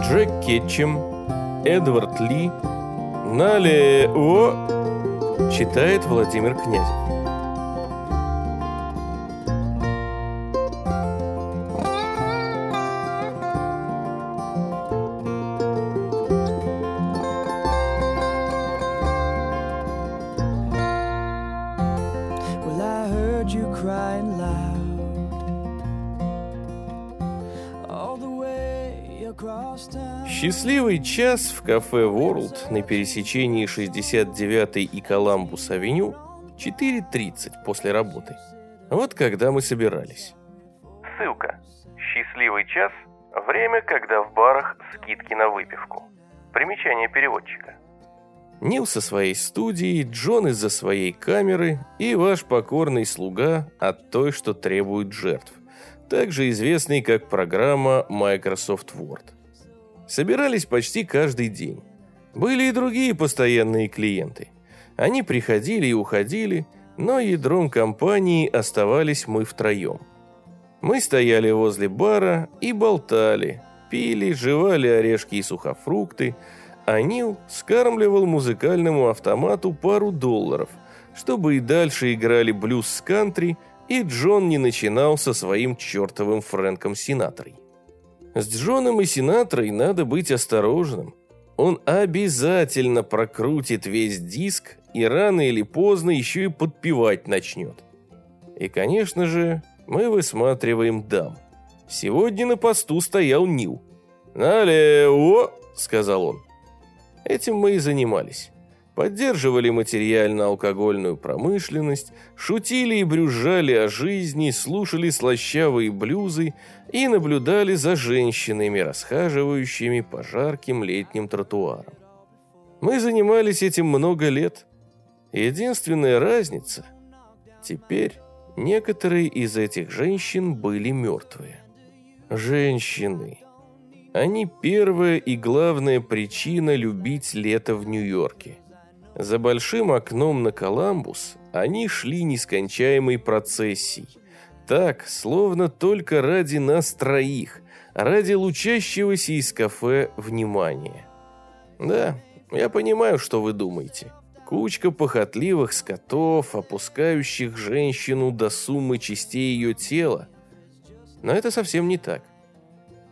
Джек Кетчем, Эдвард Ли, Налео, читает Владимир Князев. Счастливый час в кафе World на пересечении 69 и Коламбус-авеню 4.30 после работы. Вот когда мы собирались. Ссылка. Счастливый час – время, когда в барах скидки на выпивку. Примечание переводчика. Нил со своей студией, Джон из-за своей камеры и ваш покорный слуга от той, что требует жертв, также известный как программа Microsoft Word. Собирались почти каждый день. Были и другие постоянные клиенты. Они приходили и уходили, но ядром компании оставались мы втроем. Мы стояли возле бара и болтали, пили, жевали орешки и сухофрукты, а Нил скармливал музыкальному автомату пару долларов, чтобы и дальше играли блюз с кантри, и Джон не начинал со своим чертовым Фрэнком Синатрой. С Джоном и Синатрой надо быть осторожным. Он обязательно прокрутит весь диск и рано или поздно еще и подпевать начнет. И, конечно же, мы высматриваем дам. Сегодня на посту стоял Нил. «Налево!» — сказал он. Этим мы и занимались. Поддерживали материально-алкогольную промышленность, шутили и брюзжали о жизни, слушали слащавые блюзы и наблюдали за женщинами, расхаживающими по жарким летним тротуарам. Мы занимались этим много лет. Единственная разница – теперь некоторые из этих женщин были мертвые. Женщины – они первая и главная причина любить лето в Нью-Йорке. За большим окном на Коламбус они шли нескончаемой процессией. Так, словно только ради нас троих, ради лучащегося из кафе внимания. Да, я понимаю, что вы думаете. Кучка похотливых скотов, опускающих женщину до суммы частей ее тела. Но это совсем не так.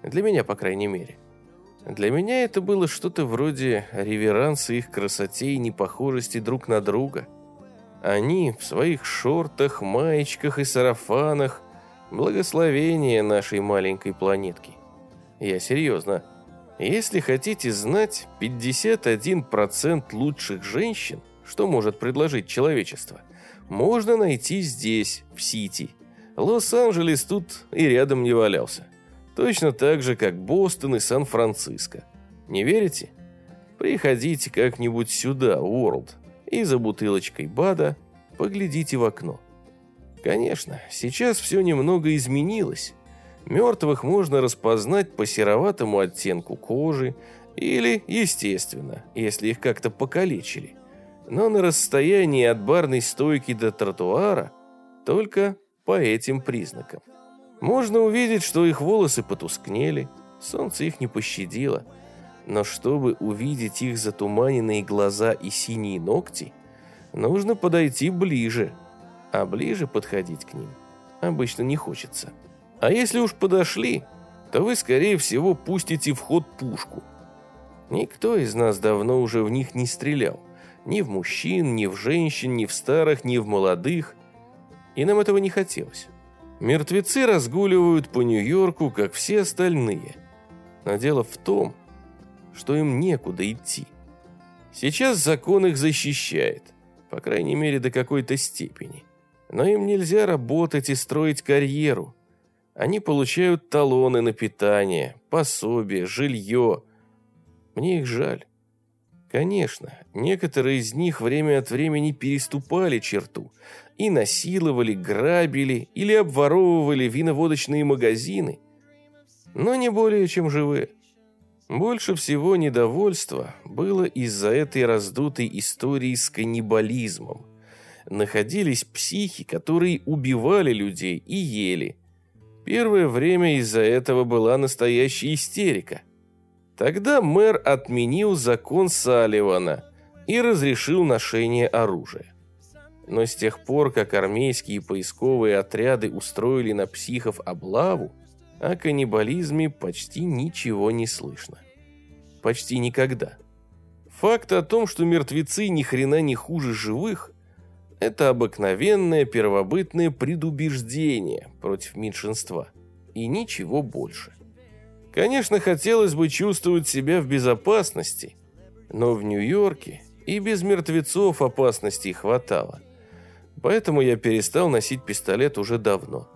Для меня, по крайней мере. Для меня это было что-то вроде реверанса их красоте и непохожести друг на друга. Они в своих шортах, маечках и сарафанах – благословение нашей маленькой планетки. Я серьезно. Если хотите знать, 51% лучших женщин, что может предложить человечество, можно найти здесь, в Сити. Лос-Анджелес тут и рядом не валялся. Точно так же, как Бостон и Сан-Франциско. Не верите? Приходите как-нибудь сюда, Уорлд, и за бутылочкой БАДа поглядите в окно. Конечно, сейчас все немного изменилось. Мертвых можно распознать по сероватому оттенку кожи или, естественно, если их как-то покалечили. Но на расстоянии от барной стойки до тротуара только по этим признакам. Можно увидеть, что их волосы потускнели, солнце их не пощадило. Но чтобы увидеть их затуманенные глаза и синие ногти, нужно подойти ближе. А ближе подходить к ним обычно не хочется. А если уж подошли, то вы, скорее всего, пустите в ход пушку. Никто из нас давно уже в них не стрелял. Ни в мужчин, ни в женщин, ни в старых, ни в молодых. И нам этого не хотелось. Мертвецы разгуливают по Нью-Йорку, как все остальные. Но дело в том, что им некуда идти. Сейчас закон их защищает, по крайней мере до какой-то степени. Но им нельзя работать и строить карьеру. Они получают талоны на питание, пособие, жилье. Мне их жаль. Конечно, некоторые из них время от времени переступали черту и насиловали, грабили или обворовывали виноводочные магазины, но не более чем живые. Больше всего недовольства было из-за этой раздутой истории с каннибализмом. Находились психи, которые убивали людей и ели. Первое время из-за этого была настоящая истерика. Тогда мэр отменил закон Салливана и разрешил ношение оружия. Но с тех пор, как армейские поисковые отряды устроили на психов облаву, о каннибализме почти ничего не слышно. Почти никогда. Факт о том, что мертвецы ни хрена не хуже живых, это обыкновенное первобытное предубеждение против меньшинства. И ничего больше. Конечно, хотелось бы чувствовать себя в безопасности, но в Нью-Йорке и без мертвецов опасностей хватало. Поэтому я перестал носить пистолет уже давно,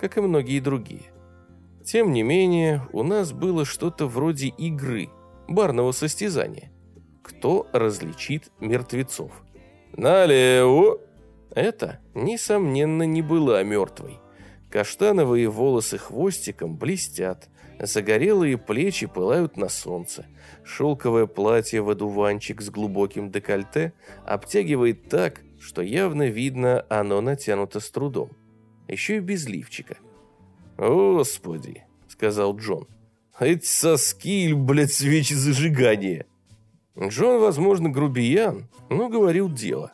как и многие другие. Тем не менее, у нас было что-то вроде игры, барного состязания. Кто различит мертвецов? «Налево!» Это, несомненно, не была мертвой. Каштановые волосы хвостиком блестят, загорелые плечи пылают на солнце. Шелковое платье в одуванчик с глубоким декольте обтягивает так, что явно видно, оно натянуто с трудом. Еще и без лифчика. «Господи!» — сказал Джон. «Эти соски, блядь, свечи зажигания!» Джон, возможно, грубиян, но говорил дело.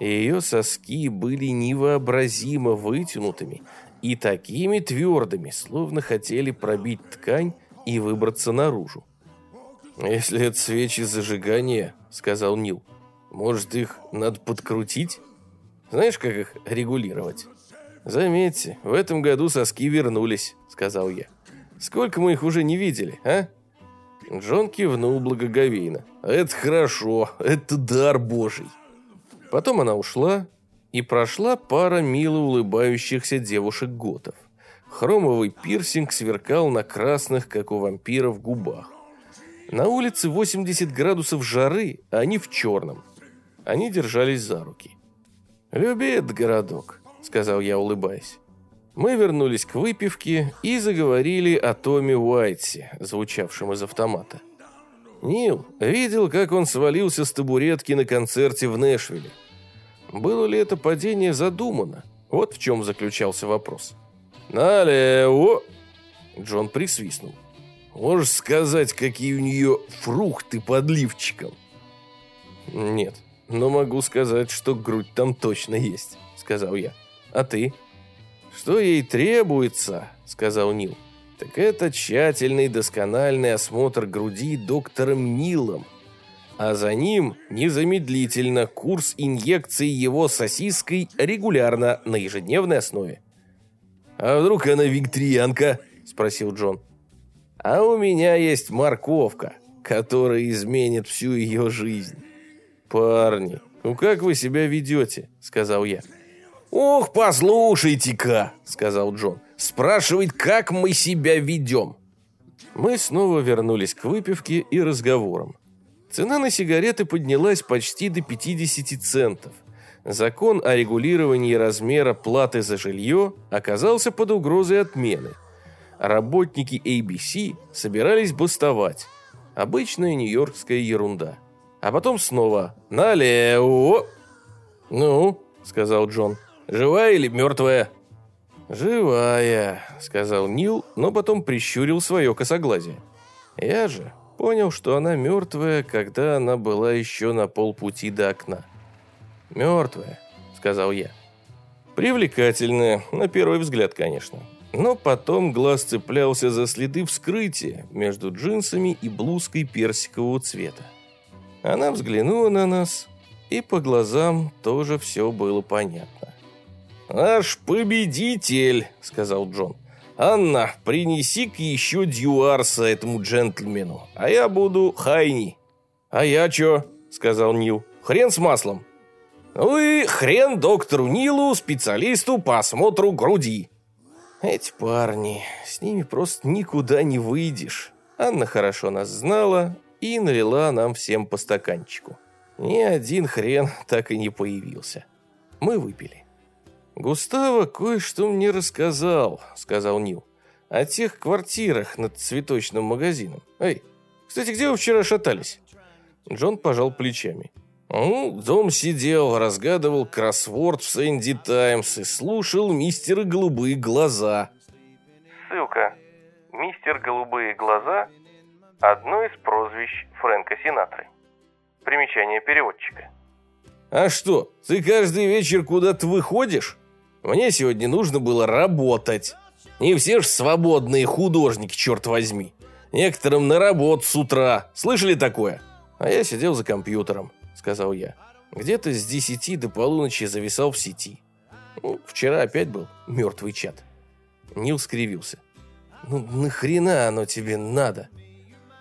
Ее соски были невообразимо вытянутыми и такими твердыми, словно хотели пробить ткань и выбраться наружу. «Если это свечи зажигания», — сказал Нил, — «может, их надо подкрутить? Знаешь, как их регулировать?» «Заметьте, в этом году соски вернулись», — сказал я. «Сколько мы их уже не видели, а?» Джон кивнул благоговейно. «Это хорошо, это дар божий». Потом она ушла, и прошла пара мило улыбающихся девушек-готов. Хромовый пирсинг сверкал на красных, как у вампиров, губах. На улице 80 градусов жары, а они в черном. Они держались за руки. «Люби этот городок», — сказал я, улыбаясь. Мы вернулись к выпивке и заговорили о Томе Уайтсе, звучавшем из автомата. Нил видел, как он свалился с табуретки на концерте в Нэшвилле. Было ли это падение задумано? Вот в чем заключался вопрос. «Налево!» Джон присвистнул. «Можешь сказать, какие у нее фрукты под лифчиком?» «Нет, но могу сказать, что грудь там точно есть», — сказал я. «А ты?» «Что ей требуется?» — сказал Нил. «Так это тщательный доскональный осмотр груди доктором Нилом, а за ним незамедлительно курс инъекции его сосиской регулярно на ежедневной основе. «А вдруг она викторианка?» – спросил Джон. «А у меня есть морковка, которая изменит всю ее жизнь». «Парни, ну как вы себя ведете?» – сказал я. «Ох, послушайте-ка!» – сказал Джон. «Спрашивает, как мы себя ведем». Мы снова вернулись к выпивке и разговорам. Цена на сигареты поднялась почти до 50 центов. Закон о регулировании размера платы за жилье оказался под угрозой отмены. Работники ABC собирались бастовать. Обычная нью-йоркская ерунда. А потом снова «Налево!» «Ну?» — сказал Джон. «Живая или мертвая?» «Живая», — сказал Нил, но потом прищурил свое косоглазие. «Я же Понял, что она мертвая, когда она была еще на полпути до окна. «Мертвая», — сказал я. Привлекательная, на первый взгляд, конечно. Но потом глаз цеплялся за следы вскрытия между джинсами и блузкой персикового цвета. Она взглянула на нас, и по глазам тоже все было понятно. «Наш победитель», — сказал Джон. «Анна, принеси-ка еще дьюарса этому джентльмену, а я буду хайни». «А я чё?» — сказал Нил. «Хрен с маслом». «Ну и хрен доктору Нилу, специалисту по осмотру груди». Эти парни, с ними просто никуда не выйдешь. Анна хорошо нас знала и налила нам всем по стаканчику. Ни один хрен так и не появился. Мы выпили. «Густаво кое-что мне рассказал», — сказал Нил. «О тех квартирах над цветочным магазином. Эй, кстати, где вы вчера шатались?» Джон пожал плечами. «Ну, дом сидел, разгадывал кроссворд в Сэнди Таймс и слушал мистера Голубые Глаза». Ссылка. Мистер Голубые Глаза Одно из прозвищ Фрэнка Синатры. Примечание переводчика. «А что, ты каждый вечер куда-то выходишь? Мне сегодня нужно было работать. Не все ж свободные художники, черт возьми. Некоторым на работу с утра. Слышали такое? А я сидел за компьютером, сказал я. Где-то с десяти до полуночи зависал в сети. Ну, вчера опять был мертвый чат. Нил скривился. «Ну, нахрена оно тебе надо?»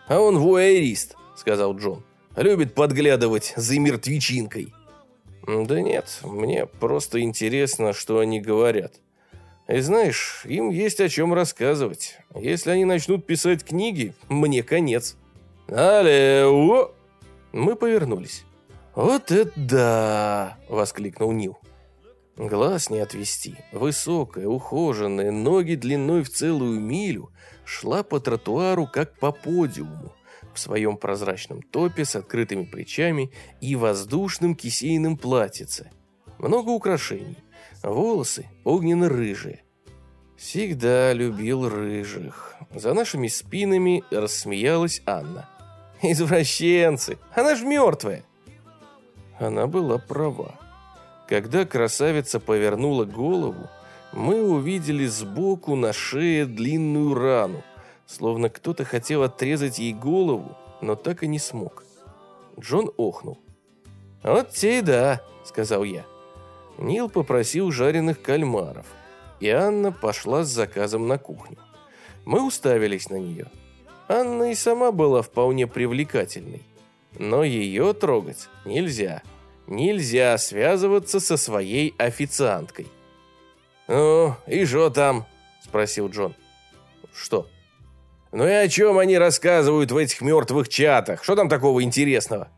«А он вуайерист», — сказал Джон. «Любит подглядывать за мертвечинкой». «Да нет, мне просто интересно, что они говорят. И знаешь, им есть о чем рассказывать. Если они начнут писать книги, мне конец». «Алло!» Мы повернулись. «Вот это да!» — воскликнул Нил. Глаз не отвести. Высокая, ухоженная, ноги длиной в целую милю, шла по тротуару, как по подиуму, в своем прозрачном топе с открытыми плечами и воздушным кисейным платьице. Много украшений. Волосы огненно-рыжие. Всегда любил рыжих. За нашими спинами рассмеялась Анна. «Извращенцы! Она ж мертвая!» Она была права. Когда красавица повернула голову, мы увидели сбоку на шее длинную рану, словно кто-то хотел отрезать ей голову, но так и не смог. Джон охнул. «Вот те и да», — сказал я. Нил попросил жареных кальмаров, и Анна пошла с заказом на кухню. Мы уставились на нее. Анна и сама была вполне привлекательной, но ее трогать нельзя. Нельзя связываться со своей официанткой. «Ну, и что там?» – спросил Джон. «Что?» «Ну и о чем они рассказывают в этих мертвых чатах? Что там такого интересного?»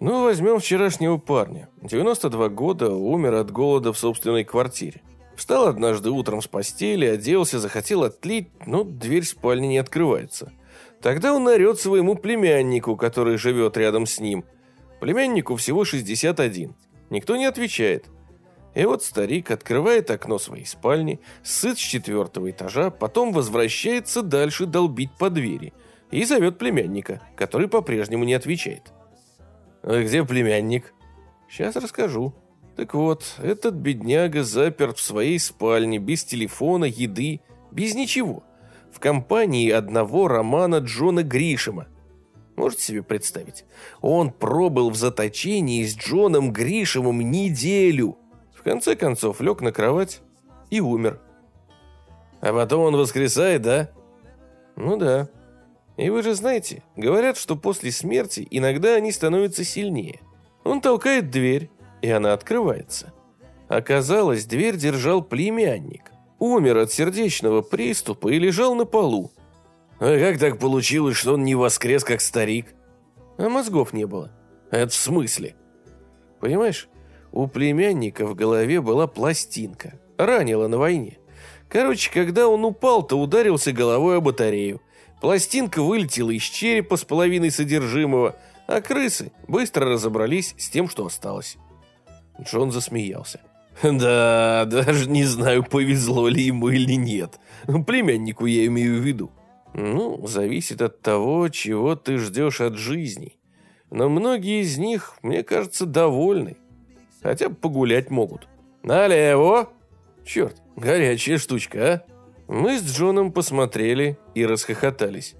«Ну, возьмем вчерашнего парня. 92 года, умер от голода в собственной квартире. Встал однажды утром с постели, оделся, захотел отлить, но дверь спальни не открывается. Тогда он орет своему племяннику, который живет рядом с ним – Племяннику всего 61. Никто не отвечает. И вот старик открывает окно своей спальни, сыт с четвертого этажа, потом возвращается дальше долбить по двери и зовет племянника, который по-прежнему не отвечает. «А где племянник?» «Сейчас расскажу». Так вот, этот бедняга заперт в своей спальне, без телефона, еды, без ничего, в компании одного романа Джона Гришема, Можете себе представить? Он пробыл в заточении с Джоном Гришевым неделю. Конце концов лег на кровать и умер. А потом он воскресает, да? Ну да. И вы же знаете, говорят, что после смерти иногда они становятся сильнее. Он толкает дверь, и она открывается. Оказалось, дверь держал племянник. Умер от сердечного приступа и лежал на полу. А как так получилось, что он не воскрес, как старик? А мозгов не было. Это в смысле? Понимаешь, у племянника в голове была пластинка. Ранила на войне. Короче, когда он упал, то ударился головой о батарею. Пластинка вылетела из черепа с половиной содержимого, а крысы быстро разобрались с тем, что осталось. Джон засмеялся. «Да, даже не знаю, повезло ли ему или нет. Племяннику я имею в виду. Ну, зависит от того, чего ты ждешь от жизни. Но многие из них, мне кажется, довольны. Хотя бы погулять могут. Налево! Черт, горячая штучка, а? Мы с Джоном посмотрели и расхохотались.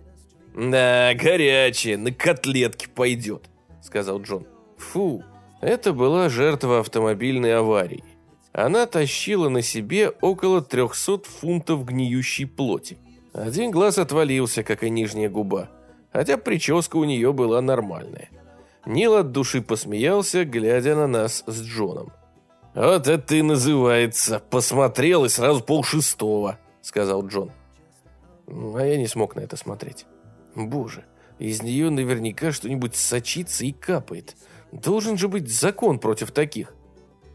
«Да, горячая, на котлетки пойдет», — сказал Джон. «Фу, это была жертва автомобильной аварии. Она тащила на себе около 300 фунтов гниющей плоти. Один глаз отвалился, как и нижняя губа, хотя прическа у нее была нормальная. Нил от души посмеялся, глядя на нас с Джоном. «Вот это и называется. Посмотрел и сразу полшестого», — сказал Джон. А я не смог на это смотреть. Боже, из нее наверняка что-нибудь сочится и капает. Должен же быть закон против таких.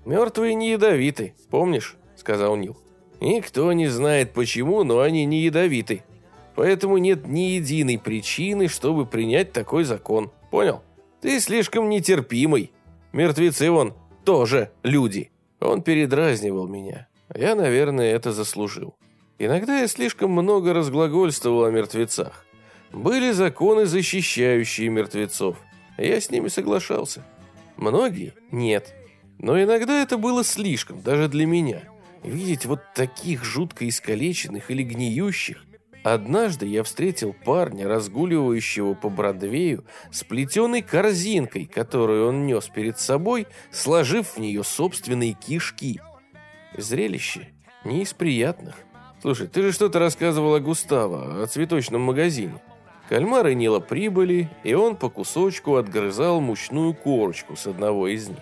«Мертвые не ядовиты, помнишь?» — сказал Нил. Никто не знает почему, но они не ядовиты. Поэтому нет ни единой причины, чтобы принять такой закон. Понял? Ты слишком нетерпимый. Мертвецы вон тоже люди. Он передразнивал меня. Я, наверное, это заслужил. Иногда я слишком много разглагольствовал о мертвецах. Были законы, защищающие мертвецов. Я с ними соглашался. Многие – нет. Но иногда это было слишком, даже для меня. Видеть вот таких жутко искалеченных или гниющих. Однажды я встретил парня, разгуливающего по Бродвею, с плетеной корзинкой, которую он нес перед собой, сложив в нее собственные кишки. Зрелище не из приятных. Слушай, ты же что-то рассказывал о Густаво, о цветочном магазине. Кальмары Нила прибыли, и он по кусочку отгрызал мучную корочку с одного из них,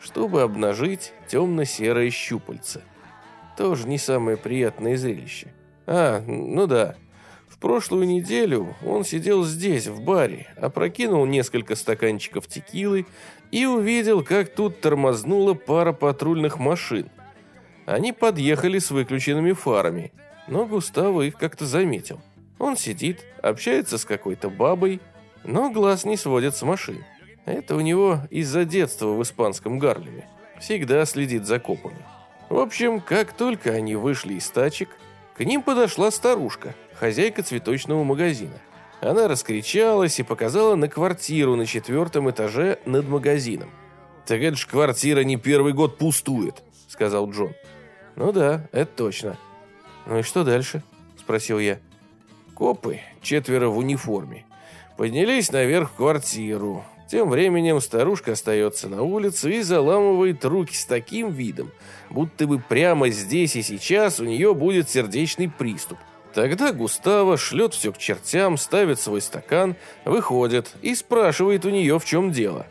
чтобы обнажить темно-серое щупальце. Тоже не самое приятное зрелище. А, ну да. В прошлую неделю он сидел здесь, в баре, опрокинул несколько стаканчиков текилы и увидел, как тут тормознула пара патрульных машин. Они подъехали с выключенными фарами, но Густаво их как-то заметил. Он сидит, общается с какой-то бабой, но глаз не сводит с машин. Это у него из-за детства в испанском Гарлеме. Всегда следит за копами. В общем, как только они вышли из тачек, к ним подошла старушка, хозяйка цветочного магазина. Она раскричалась и показала на квартиру на четвертом этаже над магазином. «Так это ж квартира не первый год пустует», — сказал Джон. «Ну да, это точно». «Ну и что дальше?» — спросил я. Копы, четверо в униформе, поднялись наверх в квартиру. Тем временем старушка остается на улице и заламывает руки с таким видом, будто бы прямо здесь и сейчас у нее будет сердечный приступ. Тогда Густаво шлет все к чертям, ставит свой стакан, выходит и спрашивает у нее, в чем дело.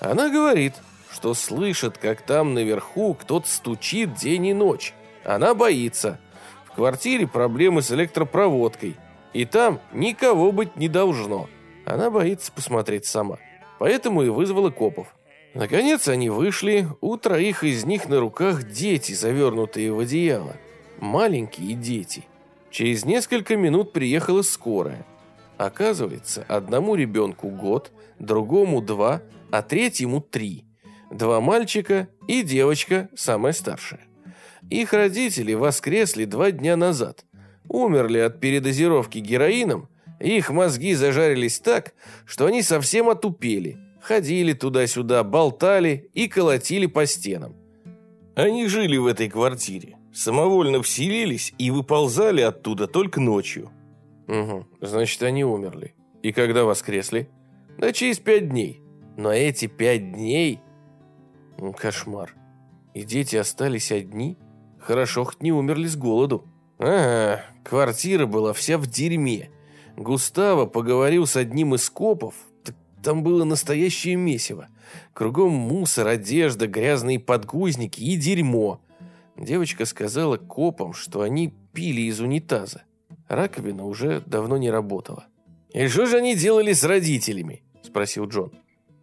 Она говорит, что слышит, как там наверху кто-то стучит день и ночь. Она боится. В квартире проблемы с электропроводкой – и там никого быть не должно. Она боится посмотреть сама. Поэтому и вызвала копов. Наконец они вышли, у троих из них на руках дети, завернутые в одеяло. Маленькие дети. Через несколько минут приехала скорая. Оказывается, одному ребенку год, другому два, а третьему три. Два мальчика и девочка, самая старшая. Их родители воскресли два дня назад умерли от передозировки героином, их мозги зажарились так, что они совсем отупели, ходили туда-сюда, болтали и колотили по стенам. Они жили в этой квартире, самовольно вселились и выползали оттуда только ночью. Угу, значит, они умерли. И когда воскресли? Да через пять дней. Но эти пять дней... Кошмар. И дети остались одни? Хорошо, хоть не умерли с голоду. Ага, квартира была вся в дерьме. Густаво поговорил с одним из копов, там было настоящее месиво. Кругом мусор, одежда, грязные подгузники и дерьмо. Девочка сказала копам, что они пили из унитаза. Раковина уже давно не работала. «И что же они делали с родителями?» – спросил Джон.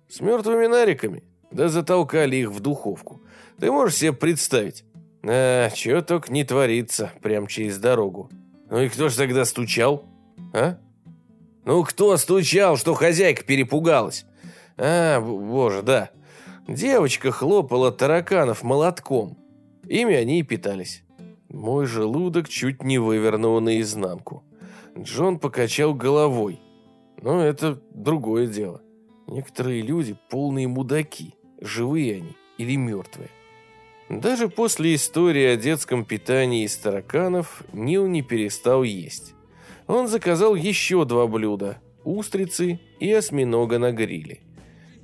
«С мертвыми нариками. Да затолкали их в духовку. Ты можешь себе представить? А, чего только не творится, прям через дорогу. Ну и кто ж тогда стучал? А? Ну кто стучал, что хозяйка перепугалась? А, боже, да. Девочка хлопала тараканов молотком. Ими они и питались. Мой желудок чуть не вывернул наизнанку. Джон покачал головой. Но это другое дело. Некоторые люди полные мудаки, живые они или мертвые. Даже после истории о детском питании из тараканов Нил не перестал есть. Он заказал еще два блюда – устрицы и осьминога на гриле.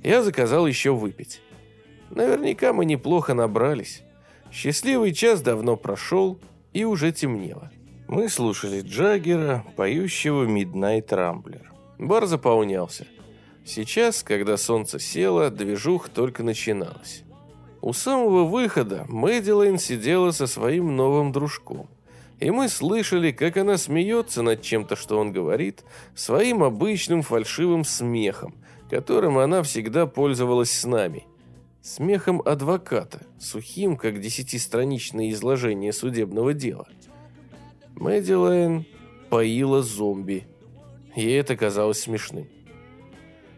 Я заказал еще выпить. Наверняка мы неплохо набрались. Счастливый час давно прошел, и уже темнело. Мы слушали Джаггера, поющего Midnight Rambler. Бар заполнялся. Сейчас, когда солнце село, движух только начиналась. У самого выхода Мэдилайн сидела со своим новым дружком. И мы слышали, как она смеется над чем-то, что он говорит, своим обычным фальшивым смехом, которым она всегда пользовалась с нами. Смехом адвоката, сухим, как десятистраничное изложение судебного дела. Мэдилайн поила зомби. Ей это казалось смешным.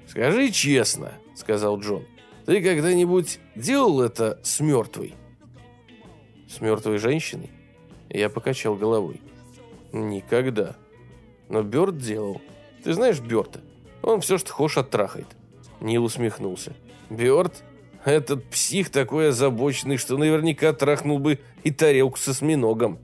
«Скажи честно», — сказал Джон, ты когда-нибудь делал это с мертвой? С мертвой женщиной? Я покачал головой. Никогда. Но Бёрд делал. Ты знаешь Бёрта? Он все, что хочешь, оттрахает». Нил усмехнулся. «Бёрт? Этот псих такой озабоченный, что наверняка трахнул бы и тарелку со осьминогом».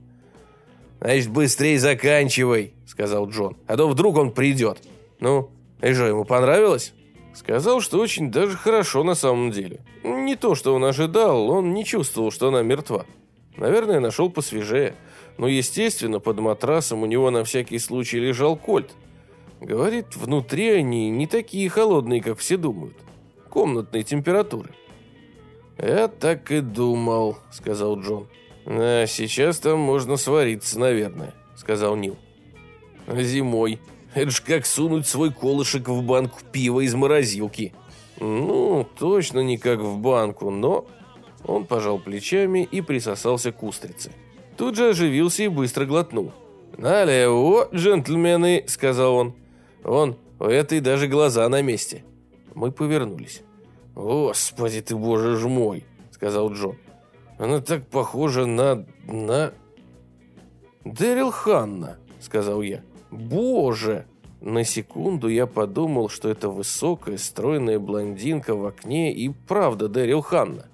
«Значит, быстрее заканчивай», — сказал Джон. «А то вдруг он придет». «Ну, и что, ему понравилось?» Сказал, что очень даже хорошо на самом деле. Не то, что он ожидал, он не чувствовал, что она мертва. Наверное, нашел посвежее. Но, естественно, под матрасом у него на всякий случай лежал кольт. Говорит, внутри они не такие холодные, как все думают. Комнатной температуры. «Я так и думал», — сказал Джон. «А сейчас там можно свариться, наверное», — сказал Нил. «Зимой. Это ж как сунуть свой колышек в банку пива из морозилки». «Ну, точно не как в банку, но...» Он пожал плечами и присосался к устрице. Тут же оживился и быстро глотнул. «Налево, джентльмены», — сказал он. «Вон, у этой даже глаза на месте». Мы повернулись. «Господи ты, боже ж мой», — сказал Джон. Она так похожа на... на... Дэрил Ханна, сказал я. Боже! На секунду я подумал, что это высокая, стройная блондинка в окне и правда Дэрил Ханна.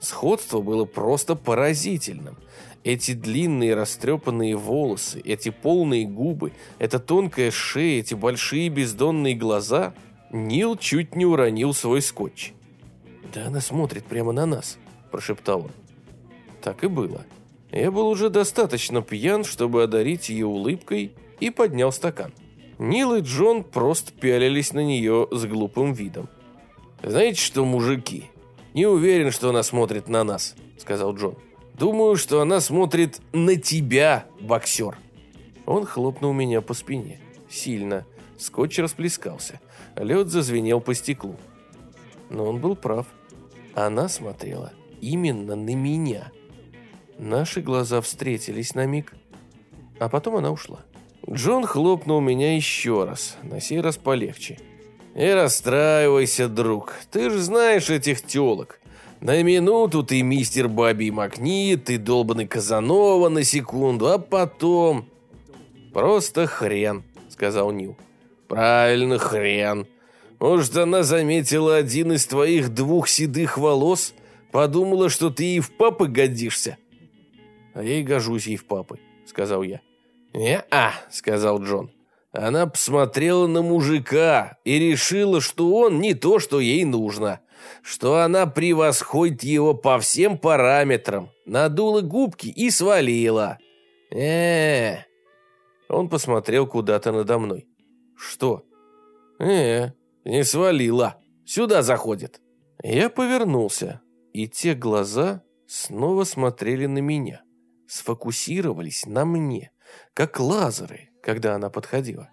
Сходство было просто поразительным. Эти длинные растрепанные волосы, эти полные губы, эта тонкая шея, эти большие бездонные глаза. Нил чуть не уронил свой скотч. «Да она смотрит прямо на нас», – прошептал он. Так и было. Я был уже достаточно пьян, чтобы одарить ее улыбкой, и поднял стакан. Нил и Джон просто пялились на нее с глупым видом. «Знаете что, мужики, не уверен, что она смотрит на нас», — сказал Джон. «Думаю, что она смотрит на тебя, боксер». Он хлопнул меня по спине. Сильно. Скотч расплескался. Лед зазвенел по стеклу. Но он был прав. Она смотрела именно на меня. Наши глаза встретились на миг, а потом она ушла. Джон хлопнул меня еще раз, на сей раз полегче. «И расстраивайся, друг, ты же знаешь этих телок. На минуту ты мистер Баби Макни, ты долбанный Казанова на секунду, а потом...» «Просто хрен», — сказал Нил. «Правильно, хрен. Может, она заметила один из твоих двух седых волос, подумала, что ты ей в папы годишься?» «А я и гожусь ей в папы», — сказал я. «Не-а», — сказал Джон. Она посмотрела на мужика и решила, что он не то, что ей нужно, что она превосходит его по всем параметрам, надула губки и свалила. э, -э. Он посмотрел куда-то надо мной. «Что?» «Э, не свалила. Сюда заходит». Я повернулся, и те глаза снова смотрели на меня сфокусировались на мне, как лазеры, когда она подходила.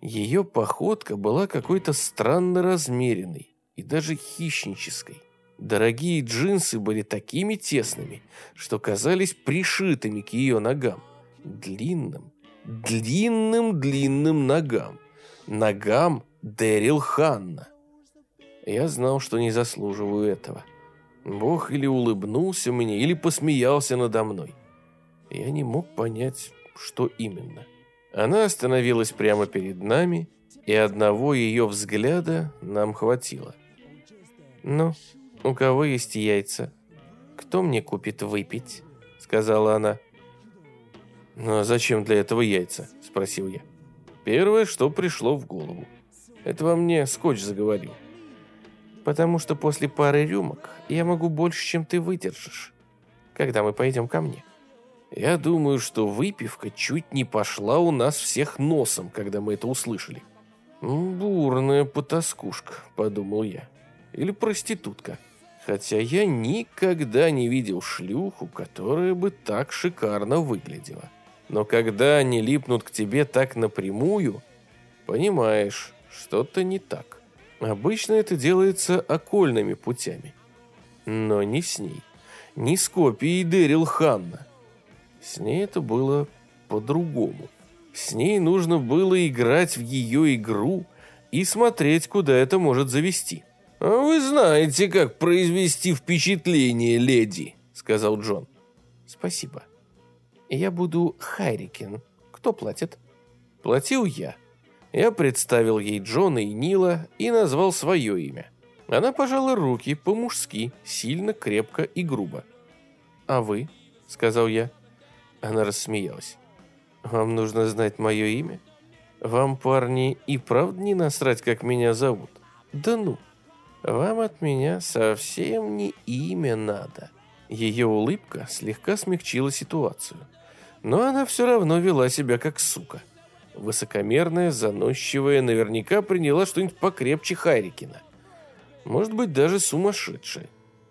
Ее походка была какой-то странно размеренной и даже хищнической. Дорогие джинсы были такими тесными, что казались пришитыми к ее ногам. Длинным, длинным, длинным ногам. Ногам Дэрил Ханна. Я знал, что не заслуживаю этого. Бог или улыбнулся мне, или посмеялся надо мной. Я не мог понять, что именно. Она остановилась прямо перед нами, и одного ее взгляда нам хватило. «Ну, у кого есть яйца? Кто мне купит выпить?» — сказала она. «Ну а зачем для этого яйца?» — спросил я. Первое, что пришло в голову. Это во мне скотч заговорил. «Потому что после пары рюмок я могу больше, чем ты выдержишь, когда мы пойдем ко мне». Я думаю, что выпивка чуть не пошла у нас всех носом, когда мы это услышали. «Бурная потаскушка», — подумал я. «Или проститутка». Хотя я никогда не видел шлюху, которая бы так шикарно выглядела. Но когда они липнут к тебе так напрямую, понимаешь, что-то не так. Обычно это делается окольными путями. Но не с ней. Не с копией Дэрил Ханна. С ней это было по-другому. С ней нужно было играть в ее игру и смотреть, куда это может завести. «А вы знаете, как произвести впечатление, леди», — сказал Джон. «Спасибо. Я буду Хайрикен. Кто платит?» Платил я. Я представил ей Джона и Нила и назвал свое имя. Она пожала руки по-мужски, сильно, крепко и грубо. «А вы?» — сказал я. Она рассмеялась. «Вам нужно знать мое имя? Вам, парни, и правда не насрать, как меня зовут? Да ну! Вам от меня совсем не имя надо». Ее улыбка слегка смягчила ситуацию. Но она все равно вела себя как сука. Высокомерная, заносчивая, наверняка приняла что-нибудь покрепче Хайрикина. Может быть, даже сумасшедшая.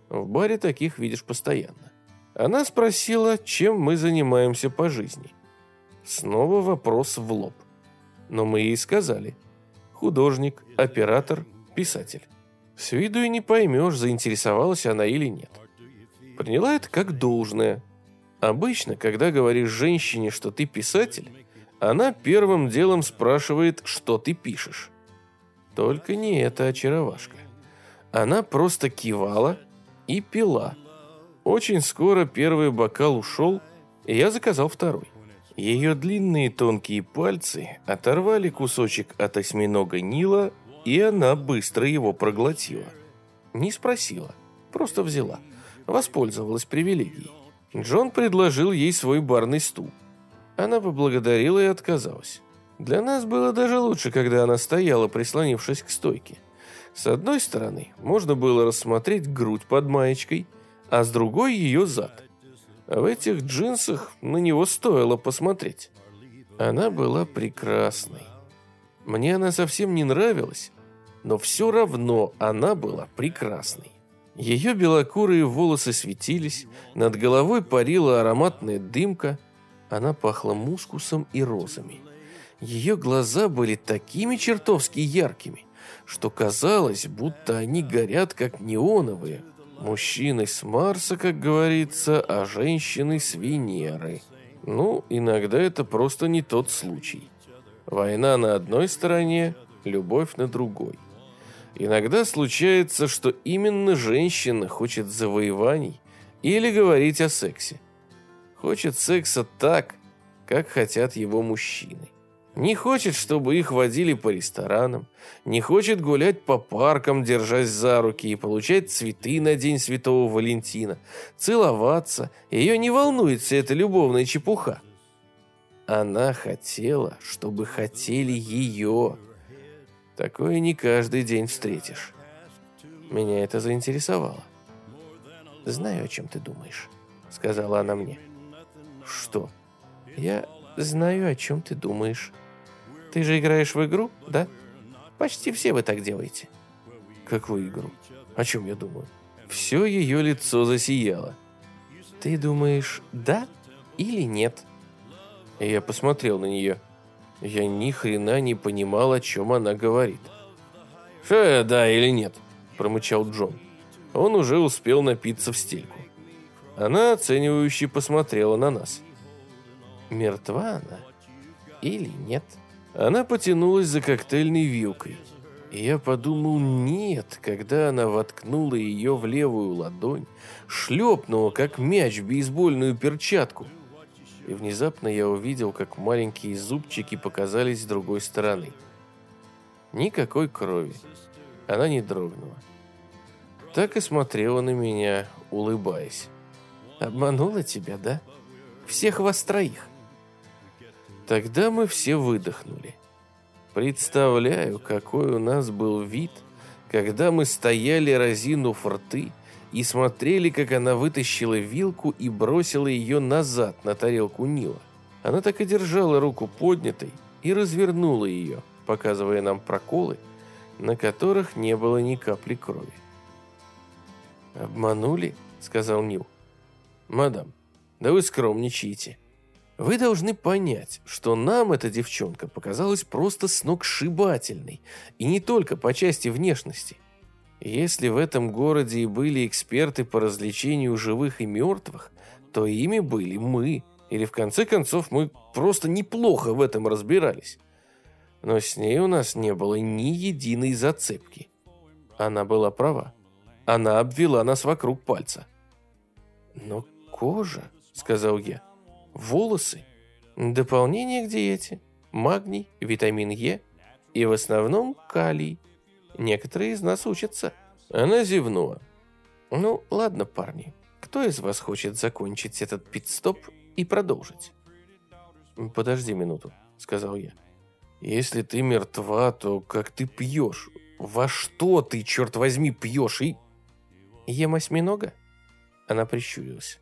В баре таких видишь постоянно. Она спросила, чем мы занимаемся по жизни. Снова вопрос в лоб. Но мы ей сказали. Художник, оператор, писатель. С виду и не поймешь, заинтересовалась она или нет. Приняла это как должное. Обычно, когда говоришь женщине, что ты писатель, она первым делом спрашивает, что ты пишешь. Только не эта очаровашка. Она просто кивала и пила. Очень скоро первый бокал ушел, и я заказал второй. Ее длинные тонкие пальцы оторвали кусочек от осьминога Нила, и она быстро его проглотила. Не спросила, просто взяла. Воспользовалась привилегией. Джон предложил ей свой барный стул. Она поблагодарила и отказалась. Для нас было даже лучше, когда она стояла, прислонившись к стойке. С одной стороны, можно было рассмотреть грудь под маечкой, а с другой ее зад. В этих джинсах на него стоило посмотреть. Она была прекрасной. Мне она совсем не нравилась, но все равно она была прекрасной. Ее белокурые волосы светились, над головой парила ароматная дымка, она пахла мускусом и розами. Ее глаза были такими чертовски яркими, что казалось, будто они горят, как неоновые – Мужчины с Марса, как говорится, а женщины с Венеры. Ну, иногда это просто не тот случай. Война на одной стороне, любовь на другой. Иногда случается, что именно женщина хочет завоеваний или говорить о сексе. Хочет секса так, как хотят его мужчины. Не хочет, чтобы их водили по ресторанам, не хочет гулять по паркам, держась за руки и получать цветы на День Святого Валентина, целоваться. Ее не волнует вся эта любовная чепуха. Она хотела, чтобы хотели ее. Такое не каждый день встретишь. Меня это заинтересовало. «Знаю, о чем ты думаешь», — сказала она мне. «Что?» «Я знаю, о чем ты думаешь». Ты же играешь в игру, да? Почти все вы так делаете. Какую игру? О чем я думаю? Все ее лицо засияло. Ты думаешь, да или нет? Я посмотрел на нее. Я ни хрена не понимал, о чем она говорит. «Что да или нет?» – промычал Джон. Он уже успел напиться в стельку. Она оценивающе посмотрела на нас. «Мертва она или нет?» Она потянулась за коктейльной вилкой. И я подумал, нет, когда она воткнула ее в левую ладонь, шлепнула, как мяч, бейсбольную перчатку. И внезапно я увидел, как маленькие зубчики показались с другой стороны. Никакой крови. Она не дрогнула. Так и смотрела на меня, улыбаясь. «Обманула тебя, да? Всех вас троих. Тогда мы все выдохнули. Представляю, какой у нас был вид, когда мы стояли разинув рты и смотрели, как она вытащила вилку и бросила ее назад на тарелку Нила. Она так и держала руку поднятой и развернула ее, показывая нам проколы, на которых не было ни капли крови. «Обманули?» — сказал Нил. «Мадам, да вы скромничаете». Вы должны понять, что нам эта девчонка показалась просто сногсшибательной, и не только по части внешности. Если в этом городе и были эксперты по развлечению живых и мертвых, то ими были мы, или в конце концов мы просто неплохо в этом разбирались. Но с ней у нас не было ни единой зацепки. Она была права. Она обвела нас вокруг пальца. «Но кожа», — сказал я, — Волосы. Дополнение к диете. Магний, витамин Е. И в основном калий. Некоторые из нас учатся. Она зевнула. Ну, ладно, парни. Кто из вас хочет закончить этот пит-стоп и продолжить? Подожди минуту, сказал я. Если ты мертва, то как ты пьешь? Во что ты, черт возьми, пьешь и... Ем осьминога? Она прищурилась.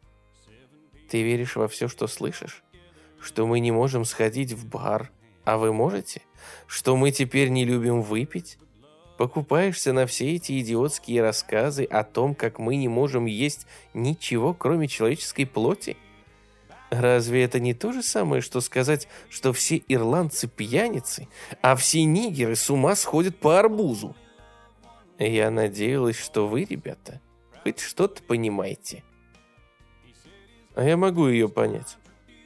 Ты веришь во все, что слышишь? Что мы не можем сходить в бар, а вы можете? Что мы теперь не любим выпить? Покупаешься на все эти идиотские рассказы о том, как мы не можем есть ничего, кроме человеческой плоти? Разве это не то же самое, что сказать, что все ирландцы пьяницы, а все нигеры с ума сходят по арбузу? Я надеялась, что вы, ребята, хоть что-то понимаете. А я могу ее понять.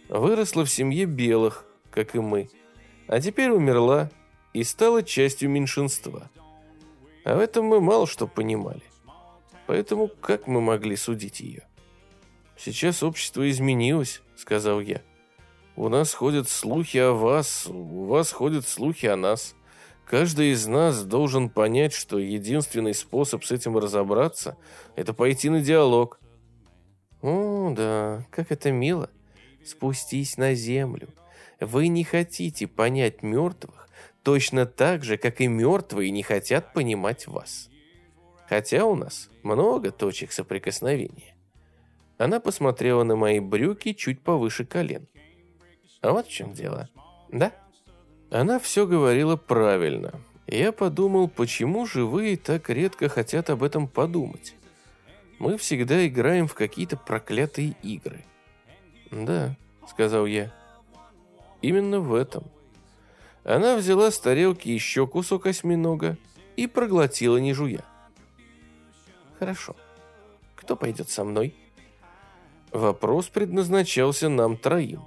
Выросла в семье белых, как и мы, а теперь умерла и стала частью меньшинства. А в этом мы мало что понимали. Поэтому как мы могли судить ее? Сейчас общество изменилось, сказал я. У нас ходят слухи о вас, у вас ходят слухи о нас. Каждый из нас должен понять, что единственный способ с этим разобраться – это пойти на диалог. О, да, как это мило. Спустись на землю. Вы не хотите понять мертвых, точно так же, как и мертвые не хотят понимать вас. Хотя у нас много точек соприкосновения. Она посмотрела на мои брюки чуть повыше колен. А вот в чем дело. Да? Она все говорила правильно. Я подумал, почему живые так редко хотят об этом подумать. Мы всегда играем в какие-то проклятые игры. Да, сказал я. Именно в этом. Она взяла с тарелки еще кусок осьминога и проглотила, не жуя. «Хорошо. Кто пойдет со мной?» Вопрос предназначался нам троим,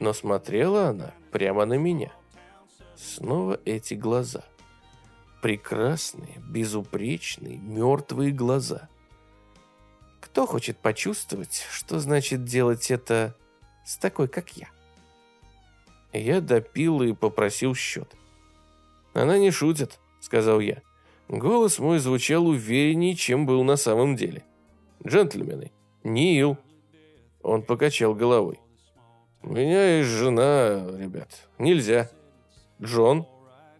но смотрела она прямо на меня. Снова эти глаза. Прекрасные, безупречные, мертвые глаза. Кто хочет почувствовать, что значит делать это с такой, как я? Я допил и попросил счет. «Она не шутит», — сказал я. Голос мой звучал увереннее, чем был на самом деле. «Джентльмены, Нил». Он покачал головой. «У меня есть жена, ребят. Нельзя». «Джон?»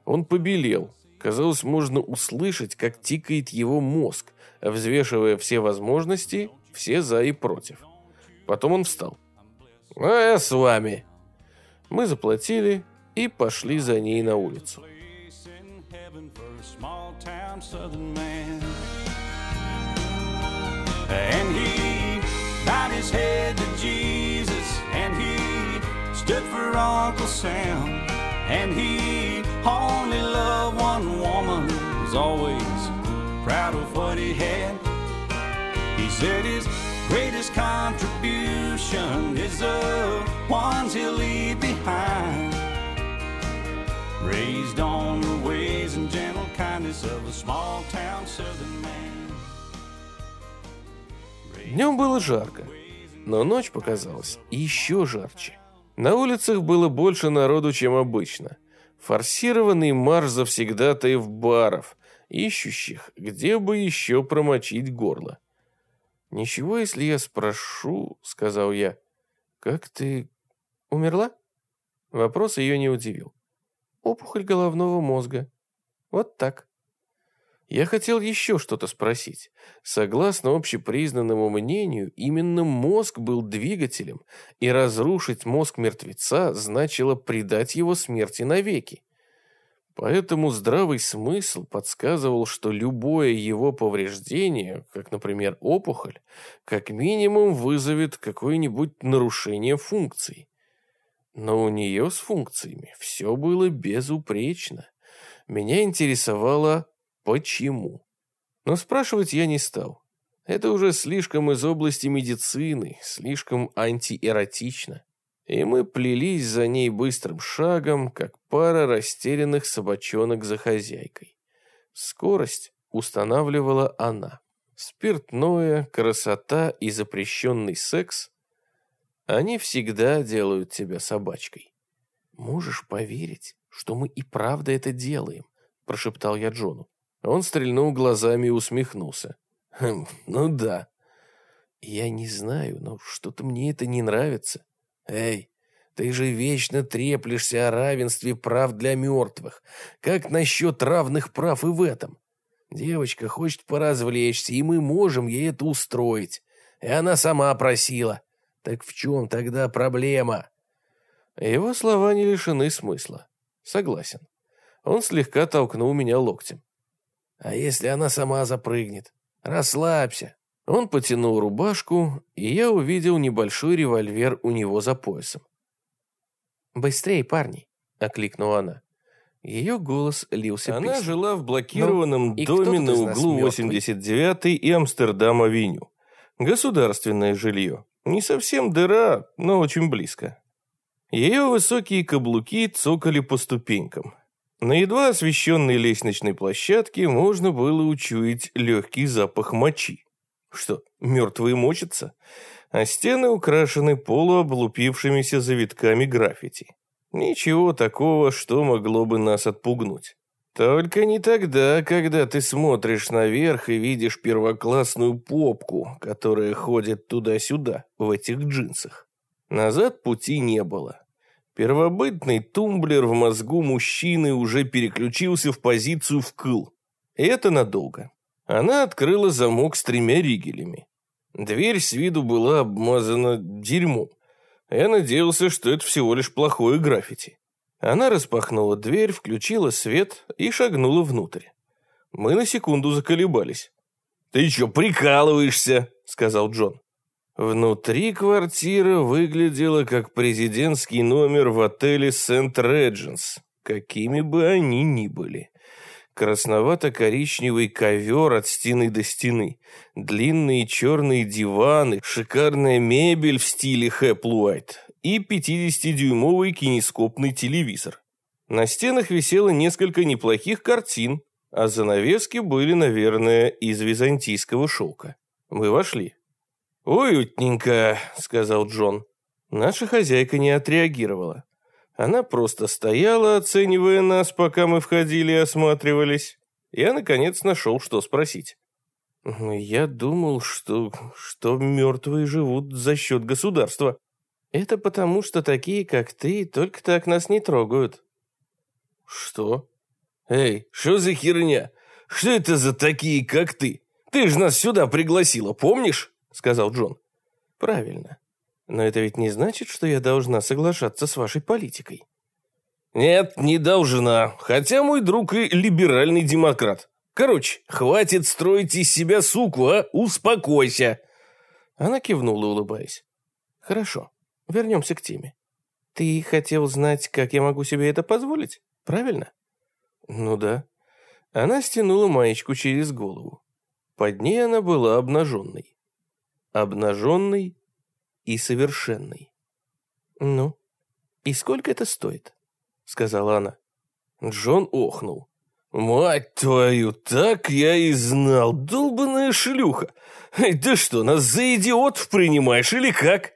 Он побелел. Казалось, можно услышать, как тикает его мозг, взвешивая все возможности, все за и против. Потом он встал. «А я с вами», мы заплатили и пошли за ней на улицу. And he bowed his head to Jesus, and he stood for Uncle Sam, and he only loved one woman, was always proud of what he had. He said his greatest contribution is the ones he'll leave behind. Raised on the ways and gentle kindness of a small town southern man. Днем было жарко, но ночь показалась еще жарче. На улицах было больше народу, чем обычно. Форсированный марш завсегдатаев баров, ищущих, где бы еще промочить горло. «Ничего, если я спрошу», — сказал я, — «как ты умерла?» Вопрос ее не удивил. «Опухоль головного мозга. Вот так». Я хотел еще что-то спросить. Согласно общепризнанному мнению, именно мозг был двигателем, и разрушить мозг мертвеца значило предать его смерти навеки. Поэтому здравый смысл подсказывал, что любое его повреждение, как, например, опухоль, как минимум вызовет какое-нибудь нарушение функций. Но у нее с функциями все было безупречно. Меня интересовало, почему. Но спрашивать я не стал. Это уже слишком из области медицины, слишком антиэротично и мы плелись за ней быстрым шагом, как пара растерянных собачонок за хозяйкой. Скорость устанавливала она. Спиртное, красота и запрещенный секс – они всегда делают тебя собачкой. Можешь поверить, что мы и правда это делаем», — прошептал я Джону. Он стрельнул глазами и усмехнулся. «Хм, ну да. Я не знаю, но что-то мне это не нравится. Эй, ты же вечно треплешься о равенстве прав для мертвых. Как насчет равных прав и в этом? Девочка хочет поразвлечься, и мы можем ей это устроить. И она сама просила. Так в чем тогда проблема?» Его слова не лишены смысла. Согласен. Он слегка толкнул меня локтем. «А если она сама запрыгнет? Расслабься». Он потянул рубашку, и я увидел небольшой револьвер у него за поясом. «Быстрей, парни!» — окликнула она. Ее голос лился Она песней. жила в блокированном Ну, доме на углу мертвый? 89 и Амстердам-авеню. Государственное жилье. Не совсем дыра, но очень близко. Ее высокие каблуки цокали по ступенькам. На едва освещенной лестничной площадке можно было учуять легкий запах мочи. Что, мертвые мочатся? А стены украшены полуоблупившимися завитками граффити. Ничего такого, что могло бы нас отпугнуть. Только не тогда, когда ты смотришь наверх и видишь первоклассную попку, которая ходит туда-сюда, в этих джинсах. Назад пути не было. Первобытный тумблер в мозгу мужчины уже переключился в позицию вкл. И это надолго. Она открыла замок с тремя ригелями. Дверь с виду была обмазана дерьмом. Я надеялся, что это всего лишь плохое граффити. Она распахнула дверь, включила свет и шагнула внутрь. Мы на секунду заколебались. «Ты что, прикалываешься?» — сказал Джон. Внутри квартира выглядела как президентский номер в отеле Сент-Редженс, какими бы они ни были. Красновато-коричневый ковер от стены до стены, длинные черные диваны, шикарная мебель в стиле Хэп и 50-дюймовый кинескопный телевизор. На стенах висело несколько неплохих картин, а занавески были, наверное, из византийского шелка. Мы вошли. «Уютненько», — сказал Джон. Наша хозяйка не отреагировала. Она просто стояла, оценивая нас, пока мы входили и осматривались. Я, наконец, нашел, что спросить. Я думал, что, что мертвые живут за счет государства. Это потому, что такие, как ты, только так нас не трогают. Что? Эй, что за херня? Что это за такие, как ты? Ты же нас сюда пригласила, помнишь? Сказал Джон. Правильно. Но это ведь не значит, что я должна соглашаться с вашей политикой. Нет, не должна. Хотя мой друг и либеральный демократ. Короче, хватит строить из себя суку, а? Успокойся. Она кивнула, улыбаясь. Хорошо, вернемся к теме. Ты хотел знать, как я могу себе это позволить, правильно? Ну да. Она стянула маечку через голову. Под ней она была обнаженной. Обнаженной и совершенной. «Ну, и сколько это стоит?» — сказала она. Джон охнул. «Мать твою, так я и знал, долбаная шлюха! Ты что, нас за идиотов принимаешь или как?»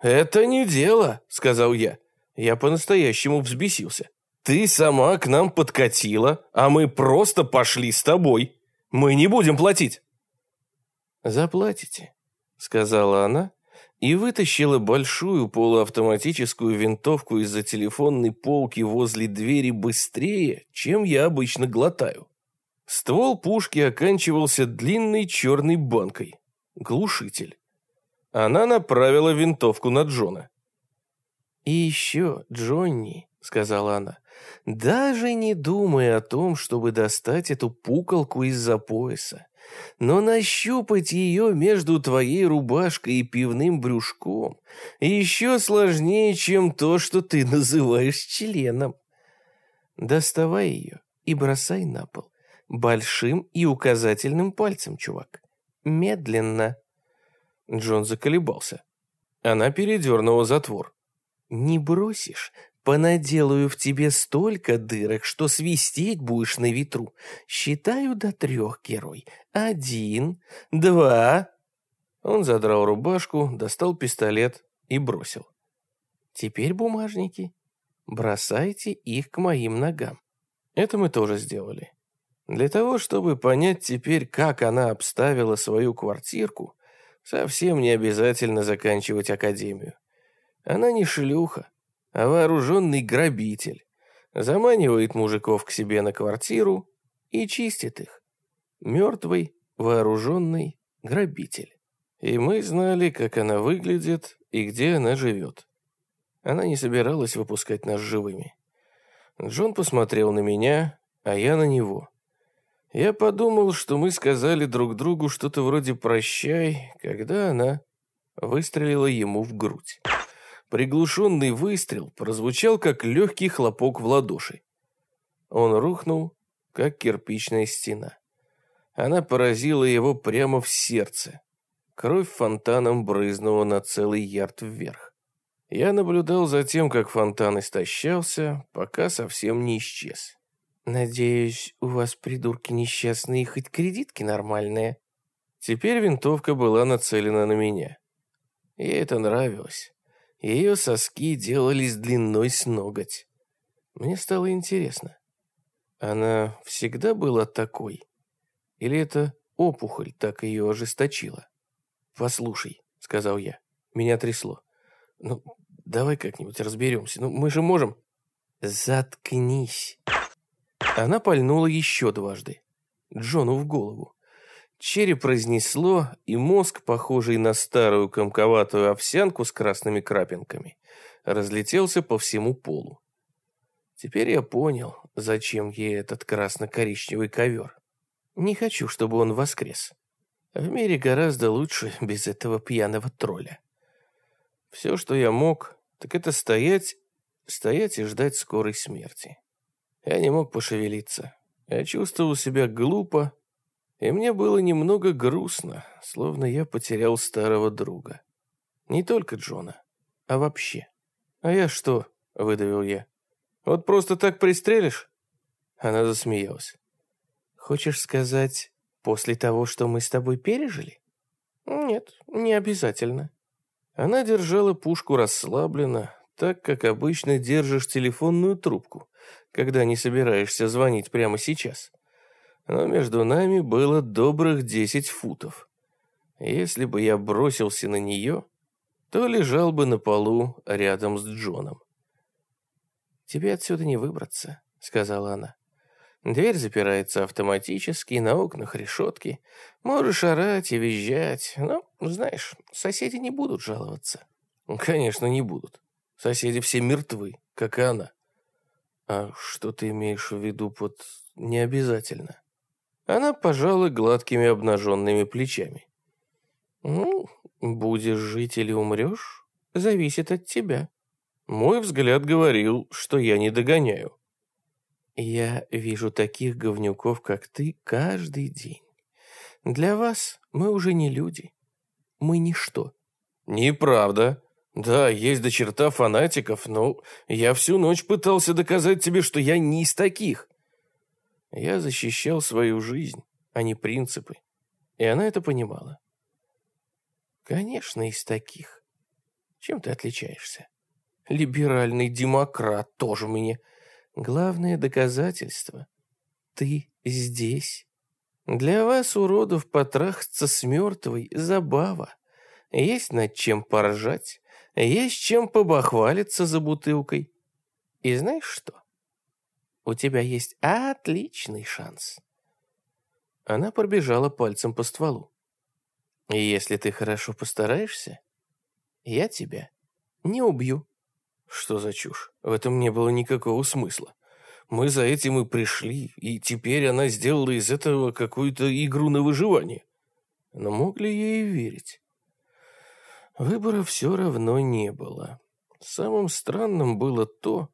«Это не дело», — сказал я. Я по-настоящему взбесился. «Ты сама к нам подкатила, а мы просто пошли с тобой. Мы не будем платить». «Заплатите», — сказала она и вытащила большую полуавтоматическую винтовку из-за телефонной полки возле двери быстрее, чем я обычно глотаю. Ствол пушки оканчивался длинной черной банкой. Глушитель. Она направила винтовку на Джона. «И еще, Джонни», — сказала она, — «даже не думай о том, чтобы достать эту пукалку из-за пояса но нащупать ее между твоей рубашкой и пивным брюшком еще сложнее, чем то, что ты называешь членом. Доставай ее и бросай на пол. Большим и указательным пальцем, чувак. Медленно. Джон заколебался. Она передернула затвор. «Не бросишь, Понаделаю в тебе столько дырок, что свистеть будешь на ветру. Считаю до трех, герой. Один, два...» Он задрал рубашку, достал пистолет и бросил. «Теперь бумажники. бросайте их к моим ногам. Это мы тоже сделали. Для того, чтобы понять теперь, как она обставила свою квартирку, совсем не обязательно заканчивать академию. Она не шлюха, а вооруженный грабитель. Заманивает мужиков к себе на квартиру и чистит их. Мертвый, вооруженный грабитель. И мы знали, как она выглядит и где она живет. Она не собиралась выпускать нас живыми. Джон посмотрел на меня, а я на него. Я подумал, что мы сказали друг другу что-то вроде «прощай», когда она выстрелила ему в грудь. Приглушенный выстрел прозвучал, как легкий хлопок в ладоши. Он рухнул, как кирпичная стена. Она поразила его прямо в сердце. Кровь фонтаном брызнула на целый ярд вверх. Я наблюдал за тем, как фонтан истощался, пока совсем не исчез. «Надеюсь, у вас, придурки несчастные, хоть кредитки нормальные?» Теперь винтовка была нацелена на меня. Ей это нравилось. Ее соски делались длиной с ноготь. Мне стало интересно. Она всегда была такой? Или это опухоль так ее ожесточила? «Послушай», — сказал я, — меня трясло. «Ну, давай как-нибудь разберемся. Ну, мы же можем...» «Заткнись!» Она пальнула еще дважды. Джону в голову. Череп разнесло, и мозг, похожий на старую комковатую овсянку с красными крапинками, разлетелся по всему полу. Теперь я понял, зачем ей этот красно-коричневый ковер. Не хочу, чтобы он воскрес. В мире гораздо лучше без этого пьяного тролля. Все, что я мог, так это стоять, стоять и ждать скорой смерти. Я не мог пошевелиться. Я чувствовал себя глупо и мне было немного грустно, словно я потерял старого друга. Не только Джона, а вообще. «А я что?» — выдавил я. «Вот просто так пристрелишь?» Она засмеялась. «Хочешь сказать, после того, что мы с тобой пережили?» «Нет, не обязательно». Она держала пушку расслабленно, так, как обычно держишь телефонную трубку, когда не собираешься звонить прямо сейчас но между нами было добрых десять футов. Если бы я бросился на нее, то лежал бы на полу рядом с Джоном. «Тебе отсюда не выбраться», — сказала она. «Дверь запирается автоматически, на окнах решетки. Можешь орать и визжать, но, знаешь, соседи не будут жаловаться». «Конечно, не будут. Соседи все мертвы, как и она». «А что ты имеешь в виду под «не обязательно»?» Она пожала гладкими обнаженными плечами. «Ну, будешь жить или умрешь, зависит от тебя». Мой взгляд говорил, что я не догоняю. «Я вижу таких говнюков, как ты, каждый день. Для вас мы уже не люди. Мы ничто». «Неправда. Да, есть до черта фанатиков, но я всю ночь пытался доказать тебе, что я не из таких. Я защищал свою жизнь, а не принципы. И она это понимала. Конечно, из таких. Чем ты отличаешься? Либеральный демократ тоже мне. Главное доказательство. Ты здесь. Для вас, уродов, потрахаться с мертвой – забава. Есть над чем поржать, есть чем побахвалиться за бутылкой. И знаешь что? У тебя есть отличный шанс. Она пробежала пальцем по стволу. И если ты хорошо постараешься, я тебя не убью. Что за чушь? В этом не было никакого смысла. Мы за этим и пришли, и теперь она сделала из этого какую-то игру на выживание. Но мог ли ей верить? Выбора все равно не было. Самым странным было то,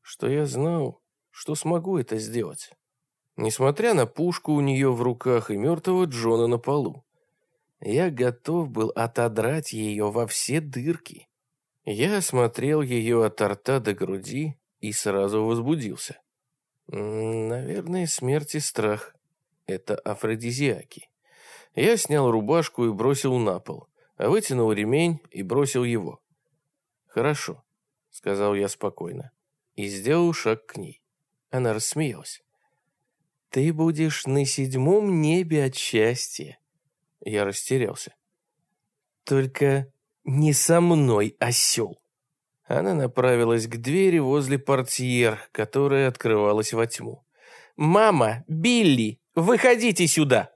что я знал, что смогу это сделать. Несмотря на пушку у нее в руках и мертвого Джона на полу. Я готов был отодрать ее во все дырки. Я осмотрел ее от рта до груди и сразу возбудился. Наверное, смерть и страх — это афродизиаки. Я снял рубашку и бросил на пол, а вытянул ремень и бросил его. «Хорошо», — сказал я спокойно. и сделал шаг к ней. Она рассмеялась. «Ты будешь на седьмом небе от счастья». Я растерялся. «Только не со мной, осел». Она направилась к двери возле портьер, которая открывалась во тьму. «Мама! Билли! Выходите сюда!»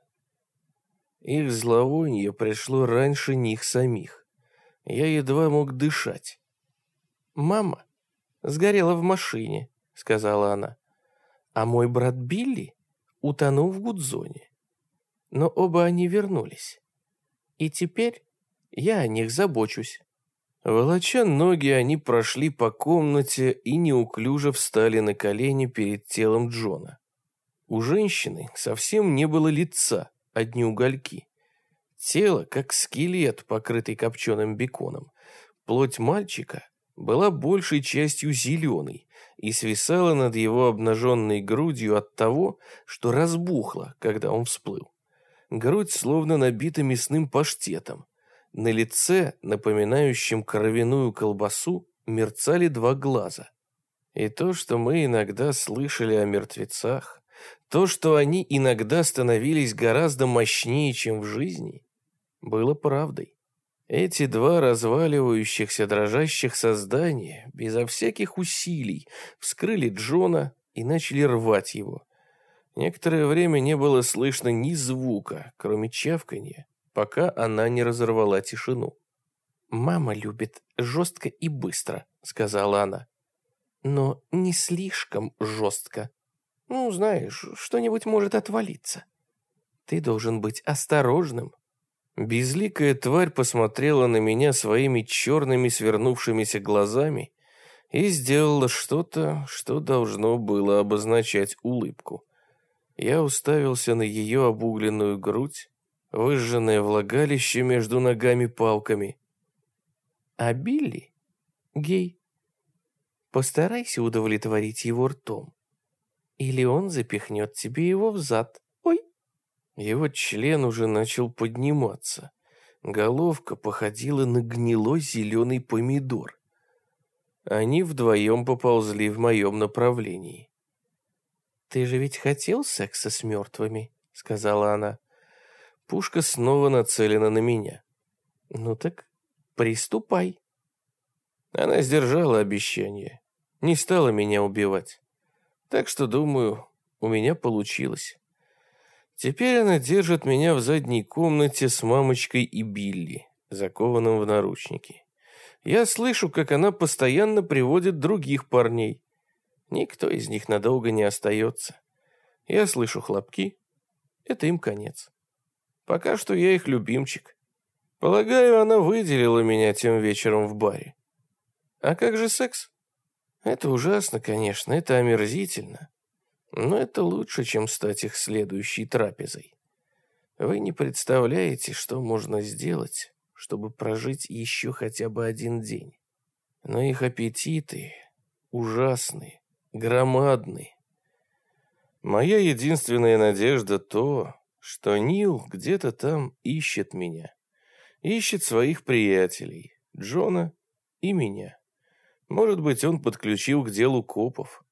Их зловонье пришло раньше них самих. Я едва мог дышать. «Мама сгорела в машине», — сказала она. «А мой брат Билли утонул в Гудзоне. Но оба они вернулись. И теперь я о них забочусь». Волоча ноги, они прошли по комнате и неуклюже встали на колени перед телом Джона. У женщины совсем не было лица, одни угольки. Тело, как скелет, покрытый копченым беконом. Плоть мальчика была большей частью зеленой и свисала над его обнаженной грудью от того, что разбухла, когда он всплыл. Грудь словно набита мясным паштетом. На лице, напоминающем кровяную колбасу, мерцали два глаза. И то, что мы иногда слышали о мертвецах, то, что они иногда становились гораздо мощнее, чем в жизни, было правдой. Эти два разваливающихся дрожащих создания безо всяких усилий вскрыли Джона и начали рвать его. Некоторое время не было слышно ни звука, кроме чавканья, пока она не разорвала тишину. «Мама любит жестко и быстро», — сказала она. «Но не слишком жестко. Ну, знаешь, что-нибудь может отвалиться. Ты должен быть осторожным, Безликая тварь посмотрела на меня своими черными свернувшимися глазами и сделала что-то, что должно было обозначать улыбку. Я уставился на ее обугленную грудь, выжженное влагалище между ногами палками. А Билли — гей. Постарайся удовлетворить его ртом, или он запихнет тебе его в зад. Его член уже начал подниматься. Головка походила на гнилой зеленый помидор. Они вдвоем поползли в моем направлении. «Ты же ведь хотел секса с мертвыми?» — сказала она. Пушка снова нацелена на меня. «Ну так приступай». Она сдержала обещание, не стала меня убивать. Так что, думаю, у меня получилось. Теперь она держит меня в задней комнате с мамочкой и Билли, закованным в наручники. Я слышу, как она постоянно приводит других парней. Никто из них надолго не остается. Я слышу хлопки. Это им конец. Пока что я их любимчик. Полагаю, она выделила меня тем вечером в баре. А как же секс? Это ужасно, конечно, это омерзительно. Но это лучше, чем стать их следующей трапезой. Вы не представляете, что можно сделать, чтобы прожить еще хотя бы один день. Но их аппетиты ужасны, громадны. Моя единственная надежда то, что Нил где-то там ищет меня. Ищет своих приятелей, Джона и меня. Может быть, он подключил к делу копов.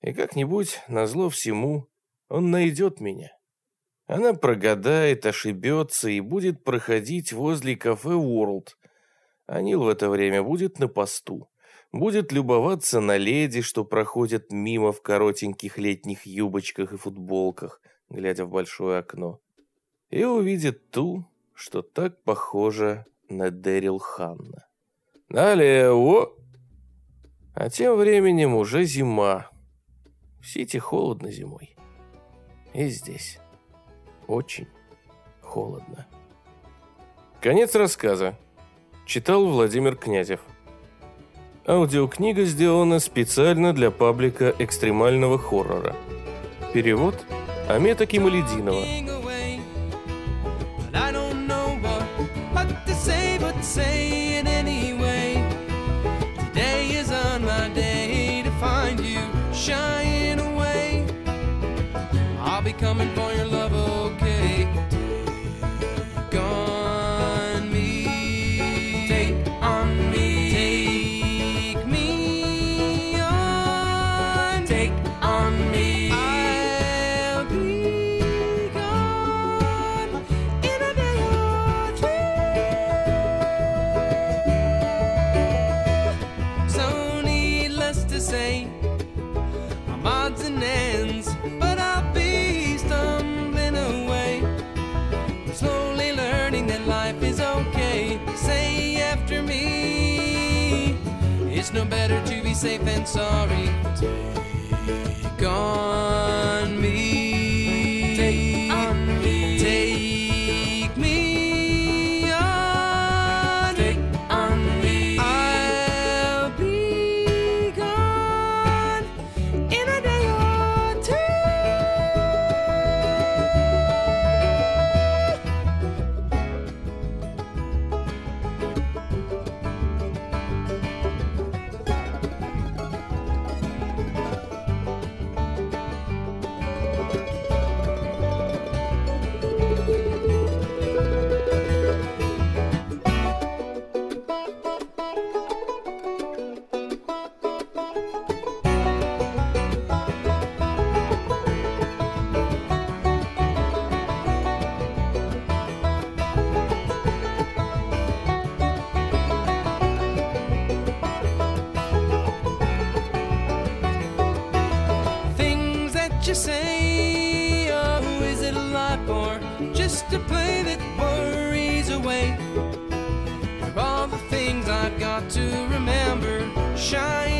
И как-нибудь, назло всему, он найдет меня. Она прогадает, ошибется и будет проходить возле кафе World. А Нил в это время будет на посту. Будет любоваться на леди, что проходят мимо в коротеньких летних юбочках и футболках, глядя в большое окно. И увидит ту, что так похожа на Дэрил Ханна. Налево! А тем временем уже зима. В Сити холодно зимой. И здесь очень холодно. Конец рассказа. Читал Владимир Князев. Аудиокнига сделана специально для паблика экстремального хоррора. Перевод Амета Кималединова. safe and sorry. Gone. shine.